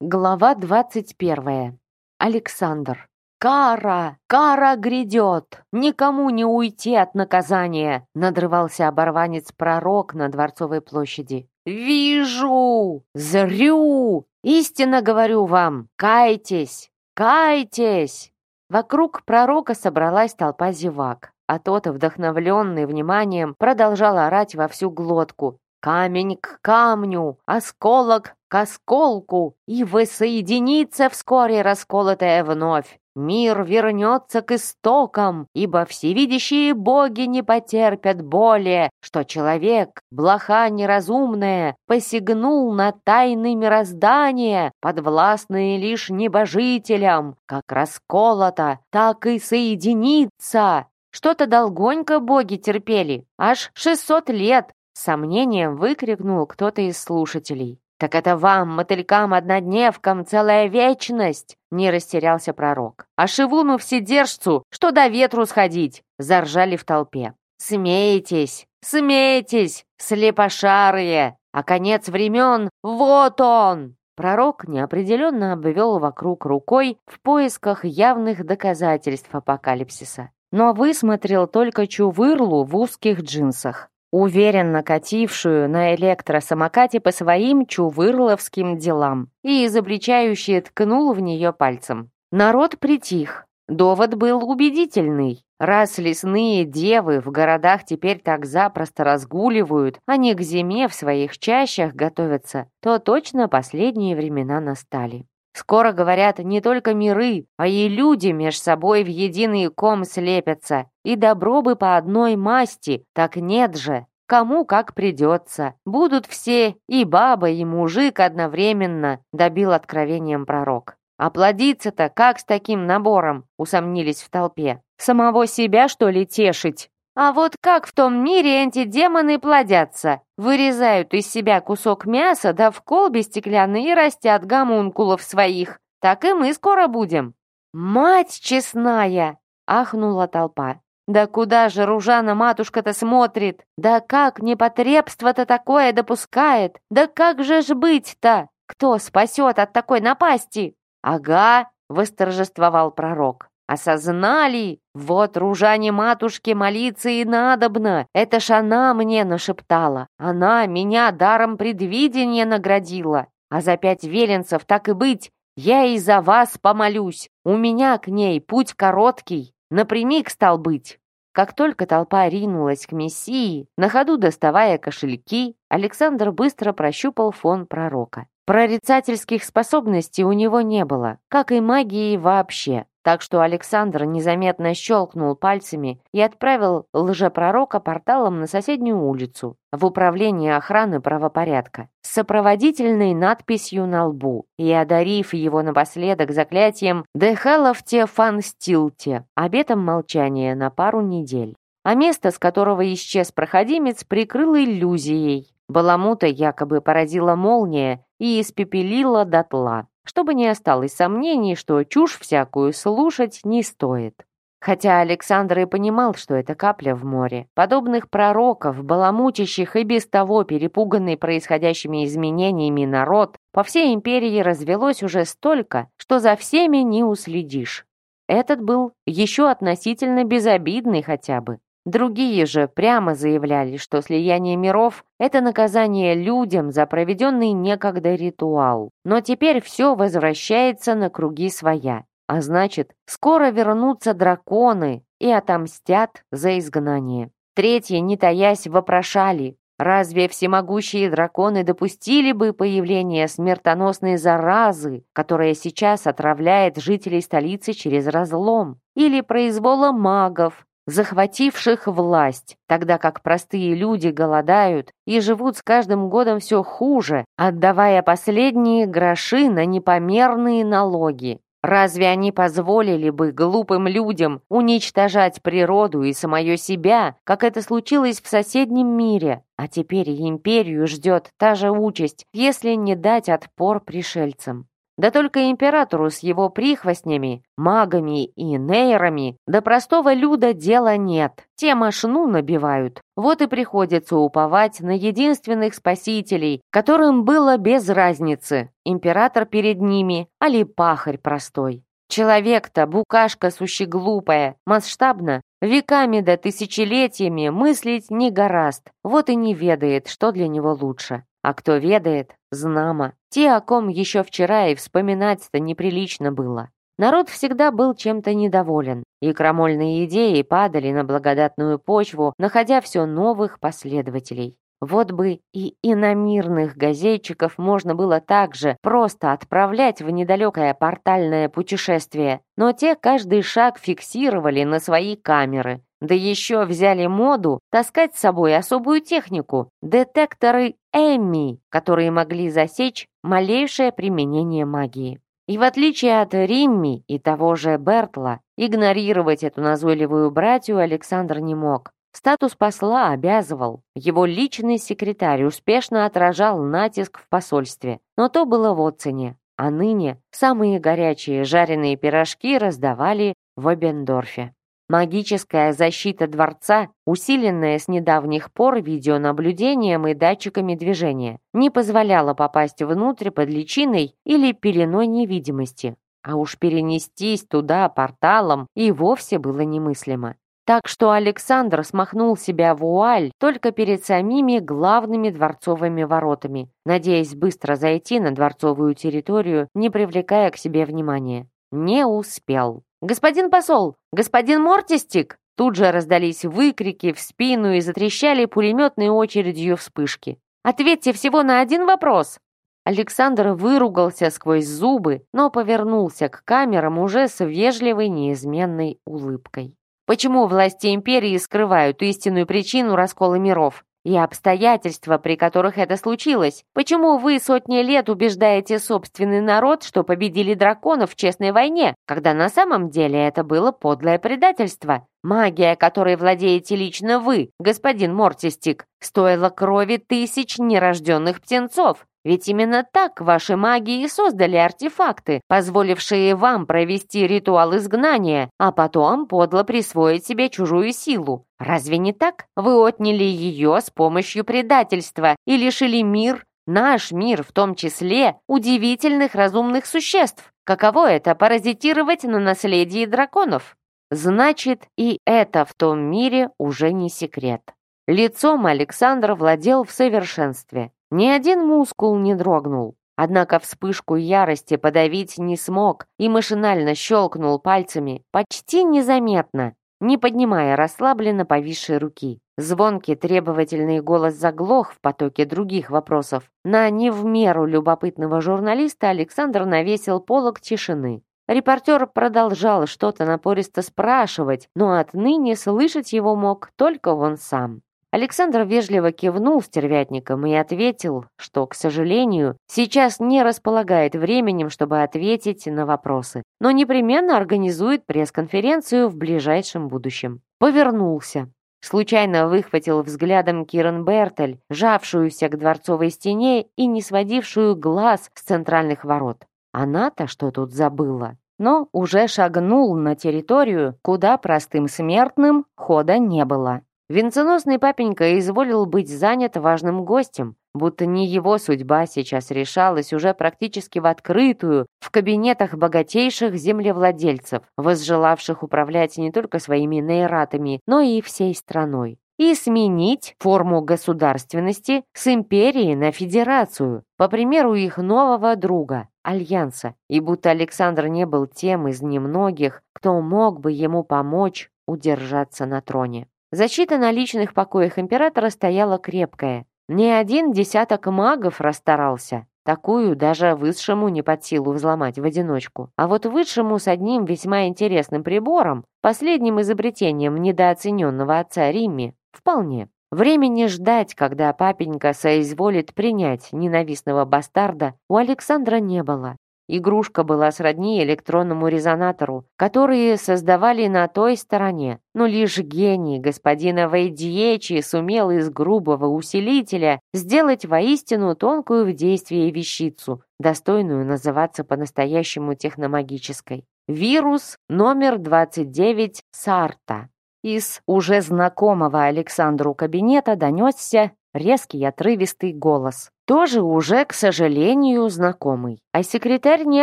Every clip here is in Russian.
Глава двадцать первая. Александр. «Кара! Кара грядет! Никому не уйти от наказания!» надрывался оборванец-пророк на Дворцовой площади. «Вижу! Зрю! Истинно говорю вам! Кайтесь! Кайтесь!» Вокруг пророка собралась толпа зевак, а тот, вдохновленный вниманием, продолжал орать во всю глотку. «Камень к камню! Осколок к осколку, и воссоединится вскоре расколотая вновь. Мир вернется к истокам, ибо всевидящие боги не потерпят более, что человек, блоха неразумная, посягнул на тайны мироздания, подвластные лишь небожителям, как расколото, так и соединится. Что-то долгонько боги терпели, аж шестьсот лет, с сомнением выкрикнул кто-то из слушателей. «Так это вам, мотылькам-однодневкам, целая вечность!» Не растерялся пророк. «А Шивуну Вседержцу, что до ветру сходить!» Заржали в толпе. «Смейтесь! Смейтесь, слепошарые! А конец времен — вот он!» Пророк неопределенно обвел вокруг рукой в поисках явных доказательств апокалипсиса. Но высмотрел только чувырлу в узких джинсах уверенно катившую на электросамокате по своим чувырловским делам, и изобличающе ткнул в нее пальцем. Народ притих. Довод был убедительный. Раз лесные девы в городах теперь так запросто разгуливают, а не к зиме в своих чащах готовятся, то точно последние времена настали. Скоро, говорят, не только миры, а и люди меж собой в единый ком слепятся. И добро бы по одной масти, так нет же. Кому как придется. Будут все, и баба, и мужик одновременно, добил откровением пророк. А плодиться-то как с таким набором, усомнились в толпе. Самого себя, что ли, тешить? А вот как в том мире антидемоны плодятся? Вырезают из себя кусок мяса, да в колбе стеклянной и растят гомункулов своих. Так и мы скоро будем. «Мать честная!» — ахнула толпа. «Да куда же Ружана матушка-то смотрит? Да как непотребство-то такое допускает? Да как же ж быть-то? Кто спасет от такой напасти?» «Ага!» — восторжествовал пророк. Осознали? Вот ружане матушке молиться и надобно. Это ж она мне нашептала. Она меня даром предвидения наградила. А за пять веленцев, так и быть, я и за вас помолюсь. У меня к ней путь короткий. Напрямик стал быть. Как только толпа ринулась к Мессии, на ходу доставая кошельки, Александр быстро прощупал фон пророка. Прорицательских способностей у него не было, как и магии вообще. Так что Александр незаметно щелкнул пальцами и отправил лжепророка порталом на соседнюю улицу, в управление охраны правопорядка, с сопроводительной надписью на лбу и одарив его напоследок заклятием «Дехеловте фанстилте», обетом молчания на пару недель. А место, с которого исчез проходимец, прикрыл иллюзией. Баламута якобы поразила молния и испепелила дотла чтобы не осталось сомнений, что чушь всякую слушать не стоит. Хотя Александр и понимал, что это капля в море. Подобных пророков, баламутящих и без того перепуганный происходящими изменениями народ, по всей империи развелось уже столько, что за всеми не уследишь. Этот был еще относительно безобидный хотя бы. Другие же прямо заявляли, что слияние миров – это наказание людям за проведенный некогда ритуал. Но теперь все возвращается на круги своя. А значит, скоро вернутся драконы и отомстят за изгнание. Третьи, не таясь, вопрошали, разве всемогущие драконы допустили бы появление смертоносной заразы, которая сейчас отравляет жителей столицы через разлом, или произвола магов, захвативших власть, тогда как простые люди голодают и живут с каждым годом все хуже, отдавая последние гроши на непомерные налоги. Разве они позволили бы глупым людям уничтожать природу и самое себя, как это случилось в соседнем мире? А теперь империю ждет та же участь, если не дать отпор пришельцам. Да только императору с его прихвостнями, магами и нейрами до простого люда дела нет. Те машину набивают. Вот и приходится уповать на единственных спасителей, которым было без разницы, император перед ними, али пахарь простой. Человек-то букашка сущеглупая, масштабно, веками да тысячелетиями мыслить не гораст, вот и не ведает, что для него лучше. А кто ведает, знамо. Те, о ком еще вчера и вспоминать-то неприлично было. Народ всегда был чем-то недоволен, и крамольные идеи падали на благодатную почву, находя все новых последователей. Вот бы и иномирных газетчиков можно было также просто отправлять в недалекое портальное путешествие, но те каждый шаг фиксировали на свои камеры. Да еще взяли моду таскать с собой особую технику – детекторы Эмми, которые могли засечь малейшее применение магии. И в отличие от Римми и того же Бертла, игнорировать эту назойливую братью Александр не мог. Статус посла обязывал. Его личный секретарь успешно отражал натиск в посольстве, но то было в отцене. А ныне самые горячие жареные пирожки раздавали в Обендорфе. Магическая защита дворца, усиленная с недавних пор видеонаблюдением и датчиками движения, не позволяла попасть внутрь под личиной или пеленой невидимости. А уж перенестись туда порталом и вовсе было немыслимо. Так что Александр смахнул себя вуаль только перед самими главными дворцовыми воротами, надеясь быстро зайти на дворцовую территорию, не привлекая к себе внимания. Не успел. «Господин посол! Господин Мортистик!» Тут же раздались выкрики в спину и затрещали пулеметной очередью вспышки. «Ответьте всего на один вопрос!» Александр выругался сквозь зубы, но повернулся к камерам уже с вежливой неизменной улыбкой. Почему власти империи скрывают истинную причину раскола миров? И обстоятельства, при которых это случилось. Почему вы сотни лет убеждаете собственный народ, что победили драконов в честной войне, когда на самом деле это было подлое предательство? Магия, которой владеете лично вы, господин Мортистик, стоила крови тысяч нерожденных птенцов. Ведь именно так ваши маги и создали артефакты, позволившие вам провести ритуал изгнания, а потом подло присвоить себе чужую силу. Разве не так? Вы отняли ее с помощью предательства и лишили мир, наш мир в том числе, удивительных разумных существ. Каково это паразитировать на наследии драконов? Значит, и это в том мире уже не секрет. Лицом Александр владел в совершенстве. Ни один мускул не дрогнул. Однако вспышку ярости подавить не смог и машинально щелкнул пальцами, почти незаметно, не поднимая расслабленно повисшей руки. Звонкий требовательный голос заглох в потоке других вопросов. На не в меру любопытного журналиста Александр навесил полог тишины. Репортер продолжал что-то напористо спрашивать, но отныне слышать его мог только он сам. Александр вежливо кивнул стервятником и ответил, что, к сожалению, сейчас не располагает временем, чтобы ответить на вопросы, но непременно организует пресс-конференцию в ближайшем будущем. Повернулся. Случайно выхватил взглядом Кирен Бертель, жавшуюся к дворцовой стене и не сводившую глаз с центральных ворот. Она-то что тут забыла? Но уже шагнул на территорию, куда простым смертным хода не было. Венценосный папенька изволил быть занят важным гостем, будто не его судьба сейчас решалась уже практически в открытую, в кабинетах богатейших землевладельцев, возжелавших управлять не только своими нейратами, но и всей страной. И сменить форму государственности с империи на федерацию, по примеру их нового друга, Альянса. И будто Александр не был тем из немногих, кто мог бы ему помочь удержаться на троне. Защита на личных покоях императора стояла крепкая. Ни один десяток магов расстарался. Такую даже высшему не под силу взломать в одиночку. А вот высшему с одним весьма интересным прибором, последним изобретением недооцененного отца Римми, вполне. Времени ждать, когда папенька соизволит принять ненавистного бастарда, у Александра не было. Игрушка была сродни электронному резонатору, которые создавали на той стороне. Но лишь гений господина Вейдьечи сумел из грубого усилителя сделать воистину тонкую в действии вещицу, достойную называться по-настоящему техномагической. Вирус номер 29 Сарта. Из уже знакомого Александру кабинета донесся резкий отрывистый голос. Тоже уже, к сожалению, знакомый. А секретарь не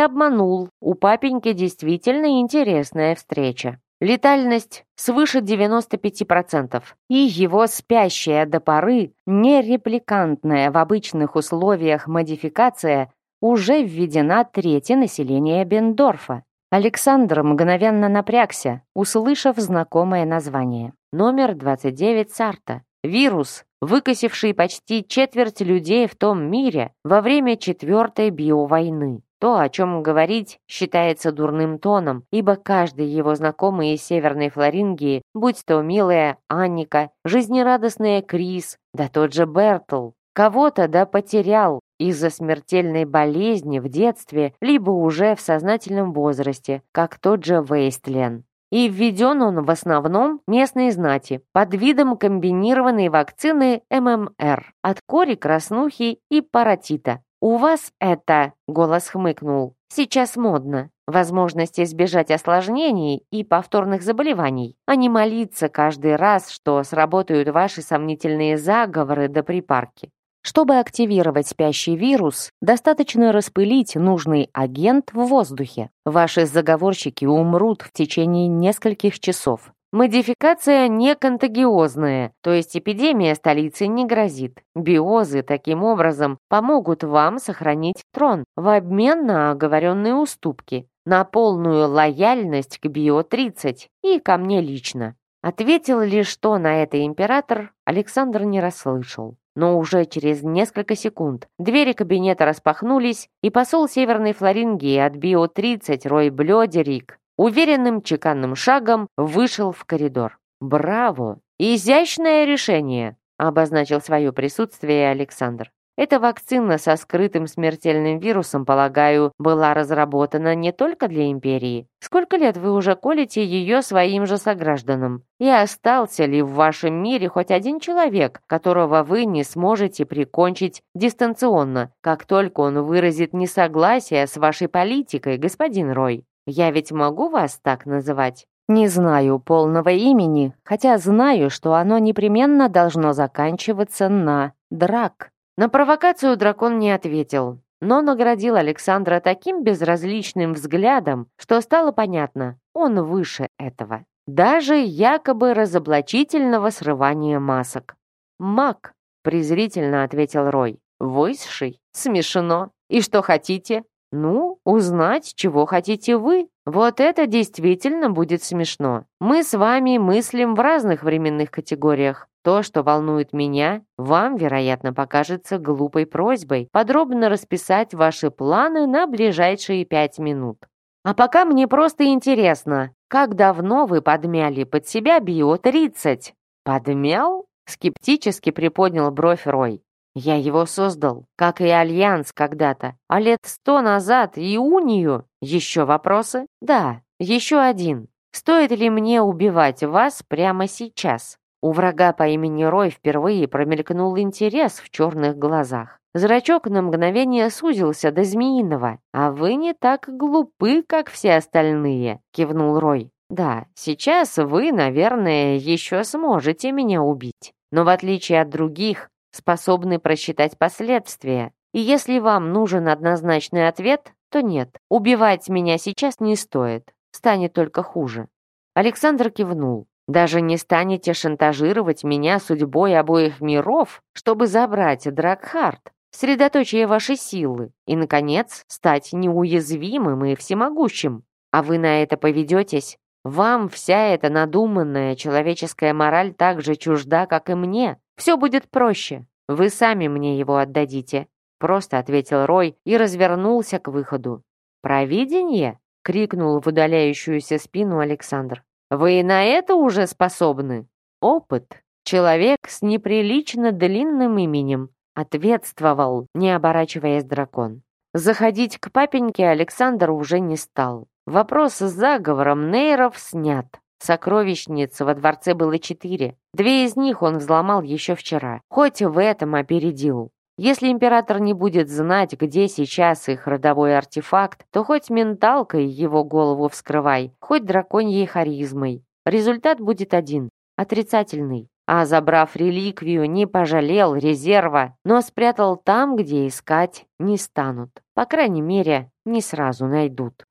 обманул. У папеньки действительно интересная встреча. Летальность свыше 95%, и его спящая до поры, нерепликантная в обычных условиях модификация уже введена третье население Бендорфа. Александр мгновенно напрягся, услышав знакомое название. Номер 29 Сарта. Вирус, выкосивший почти четверть людей в том мире во время четвертой биовойны. То, о чем говорить, считается дурным тоном, ибо каждый его знакомый из Северной Флорингии, будь то милая Анника, жизнерадостная Крис, да тот же Бертл, кого-то да потерял из-за смертельной болезни в детстве, либо уже в сознательном возрасте, как тот же Вейстлен. И введен он в основном местной знати под видом комбинированной вакцины ММР от кори, краснухи и паротита. «У вас это...» — голос хмыкнул. «Сейчас модно. Возможность избежать осложнений и повторных заболеваний, а не молиться каждый раз, что сработают ваши сомнительные заговоры до припарки. Чтобы активировать спящий вирус, достаточно распылить нужный агент в воздухе. Ваши заговорщики умрут в течение нескольких часов. Модификация не контагиозная, то есть эпидемия столицы не грозит. Биозы таким образом помогут вам сохранить трон в обмен на оговоренные уступки, на полную лояльность к Био-30 и ко мне лично. Ответил ли что на это император, Александр не расслышал. Но уже через несколько секунд двери кабинета распахнулись, и посол Северной Флорингии от Био-30 Рой Блёдерик уверенным чеканным шагом вышел в коридор. «Браво! Изящное решение!» обозначил свое присутствие Александр. Эта вакцина со скрытым смертельным вирусом, полагаю, была разработана не только для империи. Сколько лет вы уже колите ее своим же согражданам? И остался ли в вашем мире хоть один человек, которого вы не сможете прикончить дистанционно, как только он выразит несогласие с вашей политикой, господин Рой? Я ведь могу вас так называть? Не знаю полного имени, хотя знаю, что оно непременно должно заканчиваться на «драк». На провокацию дракон не ответил, но наградил Александра таким безразличным взглядом, что стало понятно, он выше этого. Даже якобы разоблачительного срывания масок. «Маг», — презрительно ответил Рой. «Высший? Смешно. И что хотите? Ну, узнать, чего хотите вы. Вот это действительно будет смешно. Мы с вами мыслим в разных временных категориях. То, что волнует меня, вам, вероятно, покажется глупой просьбой подробно расписать ваши планы на ближайшие пять минут. А пока мне просто интересно, как давно вы подмяли под себя Био-30? Подмял? Скептически приподнял бровь Рой. Я его создал, как и Альянс когда-то, а лет сто назад и Унию. Еще вопросы? Да, еще один. Стоит ли мне убивать вас прямо сейчас? У врага по имени Рой впервые промелькнул интерес в черных глазах. Зрачок на мгновение сузился до змеиного. «А вы не так глупы, как все остальные», — кивнул Рой. «Да, сейчас вы, наверное, еще сможете меня убить. Но в отличие от других, способны просчитать последствия. И если вам нужен однозначный ответ, то нет, убивать меня сейчас не стоит. Станет только хуже». Александр кивнул. Даже не станете шантажировать меня судьбой обоих миров, чтобы забрать Дракхарт, средоточие вашей силы, и, наконец, стать неуязвимым и всемогущим. А вы на это поведетесь? Вам вся эта надуманная человеческая мораль так же чужда, как и мне. Все будет проще. Вы сами мне его отдадите. Просто ответил Рой и развернулся к выходу. «Провидение?» — крикнул в удаляющуюся спину Александр. Вы на это уже способны? Опыт. Человек с неприлично длинным именем. Ответствовал, не оборачиваясь дракон. Заходить к папеньке Александр уже не стал. Вопрос с заговором нейров снят. Сокровищниц во дворце было четыре. Две из них он взломал еще вчера. Хоть в этом опередил. Если император не будет знать, где сейчас их родовой артефакт, то хоть менталкой его голову вскрывай, хоть драконьей харизмой. Результат будет один – отрицательный. А забрав реликвию, не пожалел резерва, но спрятал там, где искать не станут. По крайней мере, не сразу найдут.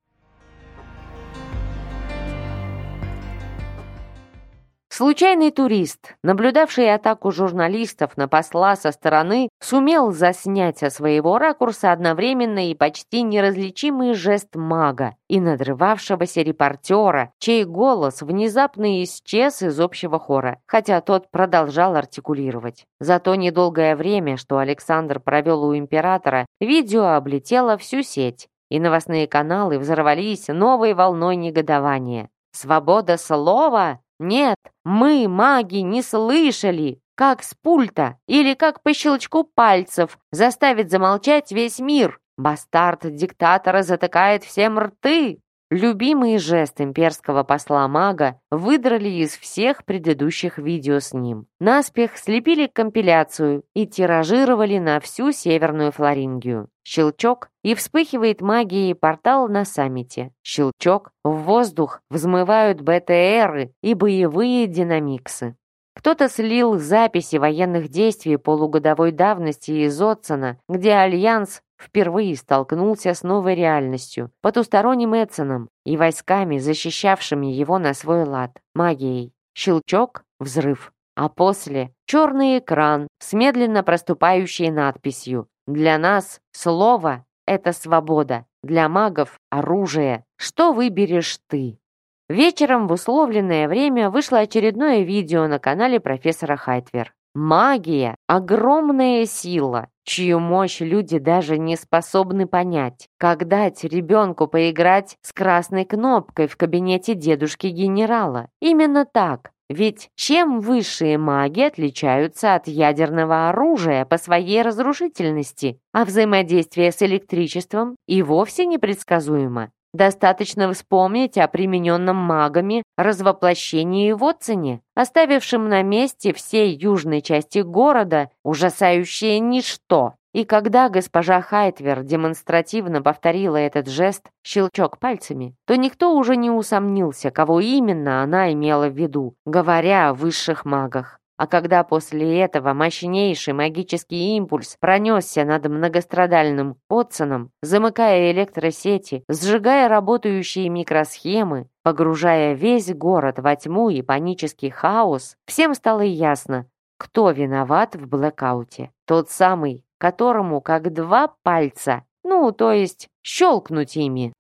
Случайный турист, наблюдавший атаку журналистов на посла со стороны, сумел заснять со своего ракурса одновременно и почти неразличимый жест мага и надрывавшегося репортера, чей голос внезапно исчез из общего хора, хотя тот продолжал артикулировать. За то недолгое время, что Александр провел у императора, видео облетело всю сеть, и новостные каналы взорвались новой волной негодования. «Свобода слова?» Нет, мы, маги, не слышали, как с пульта или как по щелчку пальцев заставит замолчать весь мир. Бастард диктатора затыкает всем рты. Любимый жест имперского посла-мага выдрали из всех предыдущих видео с ним. Наспех слепили компиляцию и тиражировали на всю Северную Флорингию. Щелчок, и вспыхивает магией портал на саммите. Щелчок, в воздух взмывают БТРы и боевые динамиксы. Кто-то слил записи военных действий полугодовой давности из Отсона, где Альянс впервые столкнулся с новой реальностью, потусторонним Эдсоном и войсками, защищавшими его на свой лад, магией. Щелчок, взрыв. А после — черный экран с медленно проступающей надписью «Для нас слово — это свобода, для магов — оружие. Что выберешь ты?» Вечером в условленное время вышло очередное видео на канале профессора Хайтвер. Магия — огромная сила, чью мощь люди даже не способны понять. Как дать ребенку поиграть с красной кнопкой в кабинете дедушки-генерала? Именно так. Ведь чем высшие маги отличаются от ядерного оружия по своей разрушительности, а взаимодействие с электричеством и вовсе непредсказуемо? Достаточно вспомнить о примененном магами развоплощении в Отцене, оставившем на месте всей южной части города ужасающее ничто. И когда госпожа Хайтвер демонстративно повторила этот жест, щелчок пальцами, то никто уже не усомнился, кого именно она имела в виду, говоря о высших магах. А когда после этого мощнейший магический импульс пронесся над многострадальным Отсоном, замыкая электросети, сжигая работающие микросхемы, погружая весь город во тьму и панический хаос, всем стало ясно, кто виноват в блэкауте. Тот самый, которому как два пальца, ну, то есть щелкнуть ими.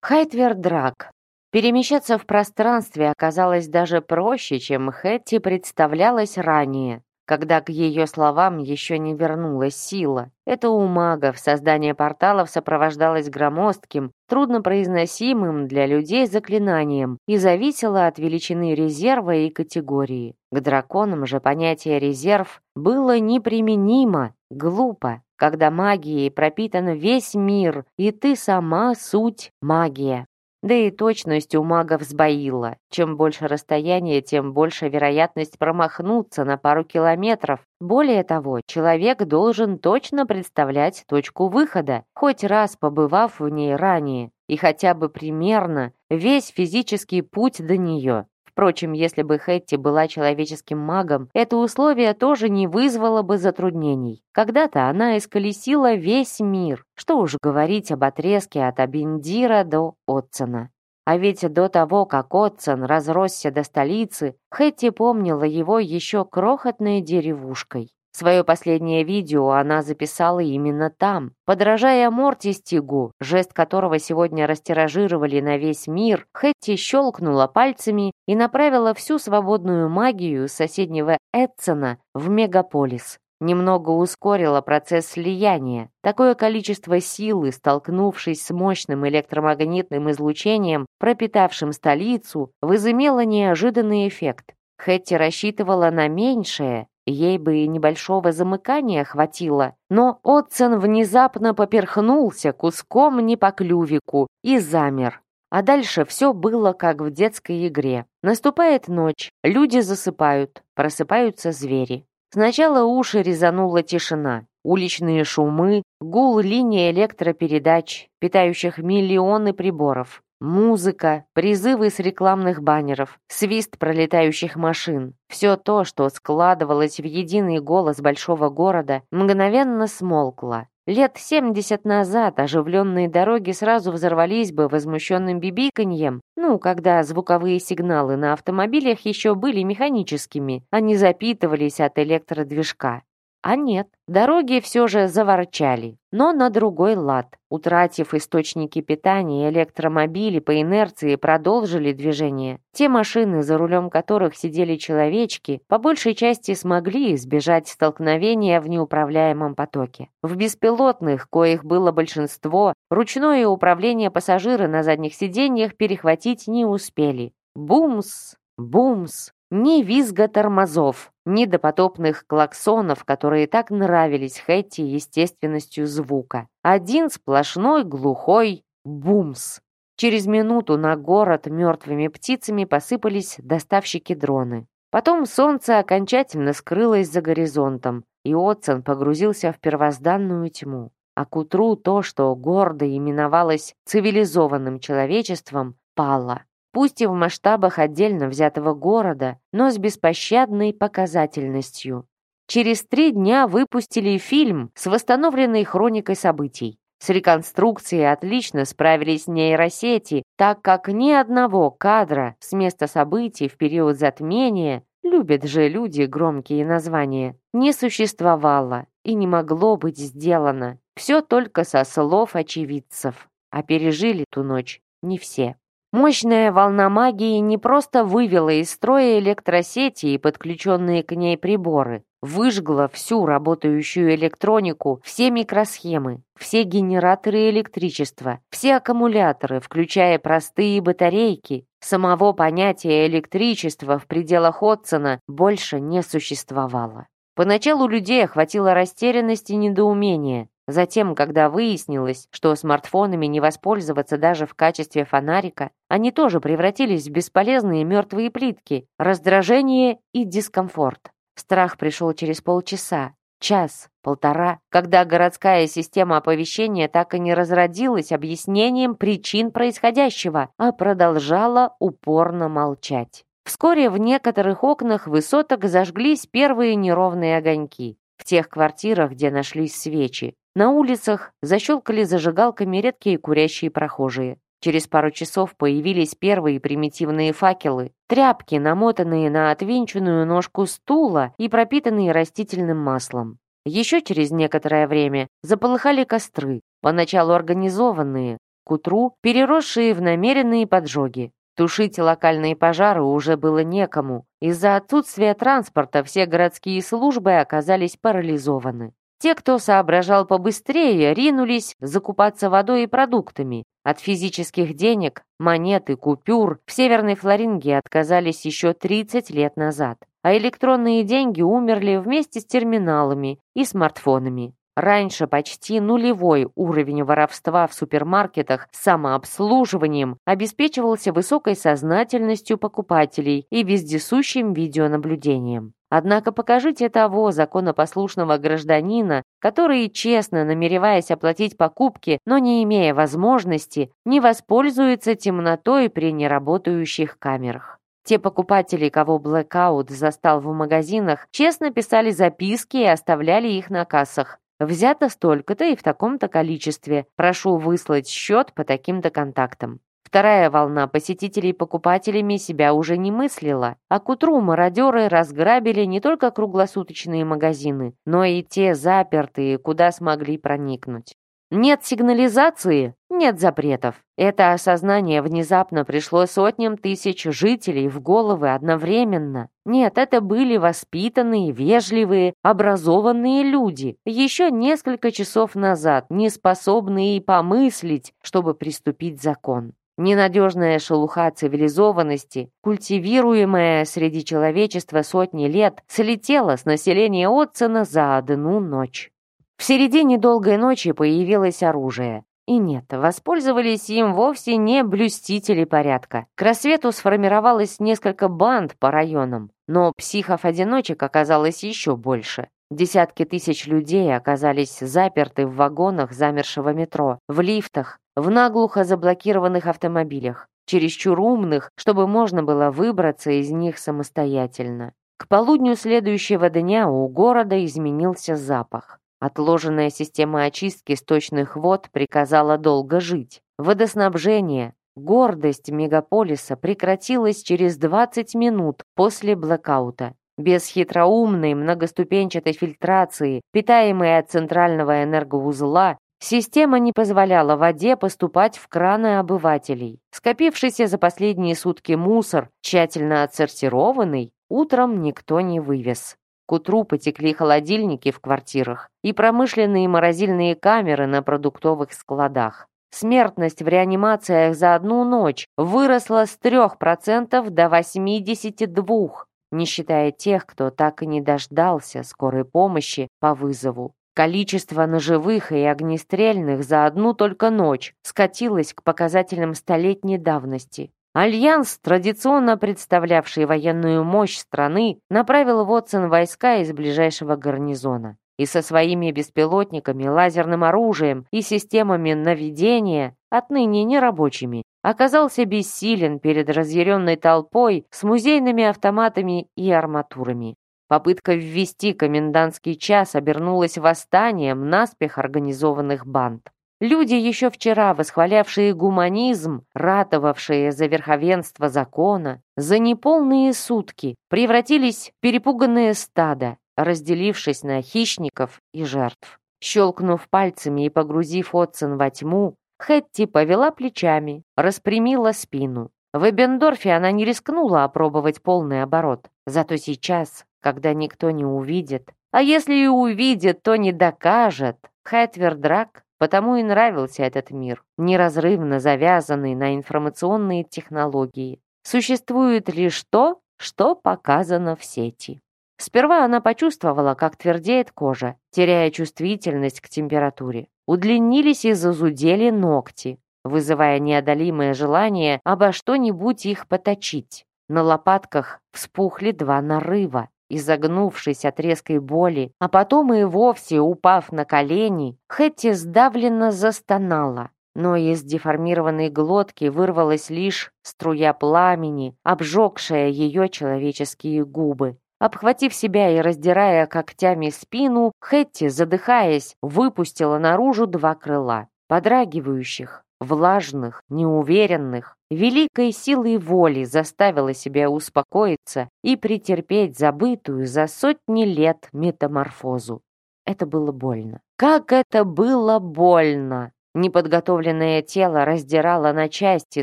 Хайтвер Драк Перемещаться в пространстве оказалось даже проще, чем Хэтти представлялось ранее, когда к ее словам еще не вернулась сила. Это у магов создание порталов сопровождалось громоздким, труднопроизносимым для людей заклинанием и зависело от величины резерва и категории. К драконам же понятие «резерв» было неприменимо, глупо, когда магией пропитан весь мир, и ты сама суть магия. Да и точность у магов сбоила. Чем больше расстояние, тем больше вероятность промахнуться на пару километров. Более того, человек должен точно представлять точку выхода, хоть раз побывав в ней ранее, и хотя бы примерно весь физический путь до нее. Впрочем, если бы Хэтти была человеческим магом, это условие тоже не вызвало бы затруднений. Когда-то она исколесила весь мир. Что уж говорить об отрезке от Абендира до Отсона. А ведь до того, как Отсон разросся до столицы, Хэтти помнила его еще крохотной деревушкой. Свое последнее видео она записала именно там, подражая Мортистигу, жест которого сегодня растиражировали на весь мир, Хэтти щелкнула пальцами и направила всю свободную магию соседнего Эдсона в мегаполис. Немного ускорила процесс слияния. Такое количество силы, столкнувшись с мощным электромагнитным излучением, пропитавшим столицу, возымело неожиданный эффект. Хэтти рассчитывала на меньшее, ей бы и небольшого замыкания хватило, но Отцен внезапно поперхнулся куском не по клювику и замер. А дальше все было как в детской игре. Наступает ночь, люди засыпают, просыпаются звери. Сначала уши резанула тишина. Уличные шумы, гул линии электропередач, питающих миллионы приборов. Музыка, призывы с рекламных баннеров, свист пролетающих машин. Все то, что складывалось в единый голос большого города, мгновенно смолкло. Лет семьдесят назад оживленные дороги сразу взорвались бы возмущенным бибиканьем, ну, когда звуковые сигналы на автомобилях еще были механическими, а не запитывались от электродвижка. А нет, дороги все же заворчали, но на другой лад. Утратив источники питания, электромобили по инерции продолжили движение. Те машины, за рулем которых сидели человечки, по большей части смогли избежать столкновения в неуправляемом потоке. В беспилотных, коих было большинство, ручное управление пассажиры на задних сиденьях перехватить не успели. Бумс! Бумс! Ни визга тормозов, ни допотопных клаксонов, которые так нравились Хэтти естественностью звука. Один сплошной глухой бумс. Через минуту на город мертвыми птицами посыпались доставщики дроны. Потом солнце окончательно скрылось за горизонтом, и Отсон погрузился в первозданную тьму. А к утру то, что гордо именовалось цивилизованным человечеством, пало пусть и в масштабах отдельно взятого города, но с беспощадной показательностью. Через три дня выпустили фильм с восстановленной хроникой событий. С реконструкцией отлично справились нейросети, так как ни одного кадра с места событий в период затмения, любят же люди громкие названия, не существовало и не могло быть сделано. Все только со слов очевидцев. А пережили ту ночь не все. Мощная волна магии не просто вывела из строя электросети и подключенные к ней приборы, выжгла всю работающую электронику, все микросхемы, все генераторы электричества, все аккумуляторы, включая простые батарейки. Самого понятия электричества в пределах Отсона больше не существовало. Поначалу людей охватила растерянность и недоумение. Затем, когда выяснилось, что смартфонами не воспользоваться даже в качестве фонарика, они тоже превратились в бесполезные мертвые плитки, раздражение и дискомфорт. Страх пришел через полчаса, час, полтора, когда городская система оповещения так и не разродилась объяснением причин происходящего, а продолжала упорно молчать. Вскоре в некоторых окнах высоток зажглись первые неровные огоньки. В тех квартирах, где нашлись свечи, на улицах защелкали зажигалками редкие курящие прохожие. Через пару часов появились первые примитивные факелы, тряпки, намотанные на отвинченную ножку стула и пропитанные растительным маслом. Еще через некоторое время заполыхали костры, поначалу организованные, к утру переросшие в намеренные поджоги. Тушить локальные пожары уже было некому. Из-за отсутствия транспорта все городские службы оказались парализованы. Те, кто соображал побыстрее, ринулись закупаться водой и продуктами. От физических денег, монет и купюр в Северной Флоринге отказались еще 30 лет назад. А электронные деньги умерли вместе с терминалами и смартфонами. Раньше почти нулевой уровень воровства в супермаркетах с самообслуживанием обеспечивался высокой сознательностью покупателей и вездесущим видеонаблюдением. Однако покажите того законопослушного гражданина, который, честно намереваясь оплатить покупки, но не имея возможности, не воспользуется темнотой при неработающих камерах. Те покупатели, кого блэкаут застал в магазинах, честно писали записки и оставляли их на кассах. Взято столько-то и в таком-то количестве. Прошу выслать счет по таким-то контактам. Вторая волна посетителей покупателями себя уже не мыслила, а к утру мародеры разграбили не только круглосуточные магазины, но и те запертые, куда смогли проникнуть. Нет сигнализации, нет запретов. Это осознание внезапно пришло сотням тысяч жителей в головы одновременно. Нет, это были воспитанные, вежливые, образованные люди, еще несколько часов назад не способные и помыслить, чтобы приступить закон. Ненадежная шелуха цивилизованности, культивируемая среди человечества сотни лет, слетела с населения Отцена за одну ночь. В середине долгой ночи появилось оружие. И нет, воспользовались им вовсе не блюстители порядка. К рассвету сформировалось несколько банд по районам, но психов-одиночек оказалось еще больше. Десятки тысяч людей оказались заперты в вагонах замершего метро, в лифтах, в наглухо заблокированных автомобилях, чересчур умных, чтобы можно было выбраться из них самостоятельно. К полудню следующего дня у города изменился запах. Отложенная система очистки сточных вод приказала долго жить. Водоснабжение, гордость мегаполиса прекратилась через 20 минут после блэкаута. Без хитроумной многоступенчатой фильтрации, питаемой от центрального энергоузла, система не позволяла воде поступать в краны обывателей. Скопившийся за последние сутки мусор, тщательно отсортированный, утром никто не вывез. К утру потекли холодильники в квартирах и промышленные морозильные камеры на продуктовых складах. Смертность в реанимациях за одну ночь выросла с 3% до 82%, не считая тех, кто так и не дождался скорой помощи по вызову. Количество ножевых и огнестрельных за одну только ночь скатилось к показателям столетней давности. Альянс, традиционно представлявший военную мощь страны, направил в Отсон войска из ближайшего гарнизона. И со своими беспилотниками, лазерным оружием и системами наведения, отныне нерабочими, оказался бессилен перед разъяренной толпой с музейными автоматами и арматурами. Попытка ввести комендантский час обернулась восстанием наспех организованных банд. Люди, еще вчера восхвалявшие гуманизм, ратовавшие за верховенство закона, за неполные сутки превратились в перепуганное стадо, разделившись на хищников и жертв. Щелкнув пальцами и погрузив Отсон во тьму, Хэтти повела плечами, распрямила спину. В Эбендорфе она не рискнула опробовать полный оборот. Зато сейчас, когда никто не увидит, а если и увидит, то не докажет, Хэтвердрак Потому и нравился этот мир, неразрывно завязанный на информационные технологии. Существует лишь то, что показано в сети. Сперва она почувствовала, как твердеет кожа, теряя чувствительность к температуре. Удлинились и зазудели ногти, вызывая неодолимое желание обо что-нибудь их поточить. На лопатках вспухли два нарыва, Изогнувшись от резкой боли, а потом и вовсе упав на колени, Хэтти сдавленно застонала. Но из деформированной глотки вырвалась лишь струя пламени, обжегшая ее человеческие губы. Обхватив себя и раздирая когтями спину, Хэтти, задыхаясь, выпустила наружу два крыла, подрагивающих, влажных, неуверенных, великой силой воли заставила себя успокоиться и претерпеть забытую за сотни лет метаморфозу. Это было больно. Как это было больно! Неподготовленное тело раздирало на части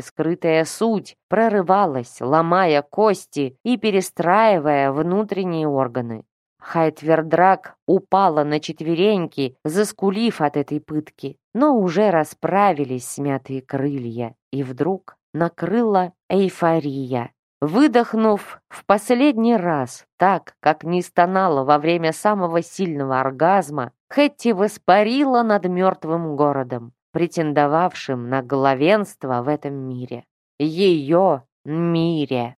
скрытая суть, прорывалась, ломая кости и перестраивая внутренние органы. Хайтвердрак упала на четвереньки, заскулив от этой пытки, но уже расправились смятые крылья, и вдруг накрыла эйфория. Выдохнув в последний раз, так, как не стонала во время самого сильного оргазма, Хэтти воспарила над мертвым городом, претендовавшим на главенство в этом мире. Ее мире.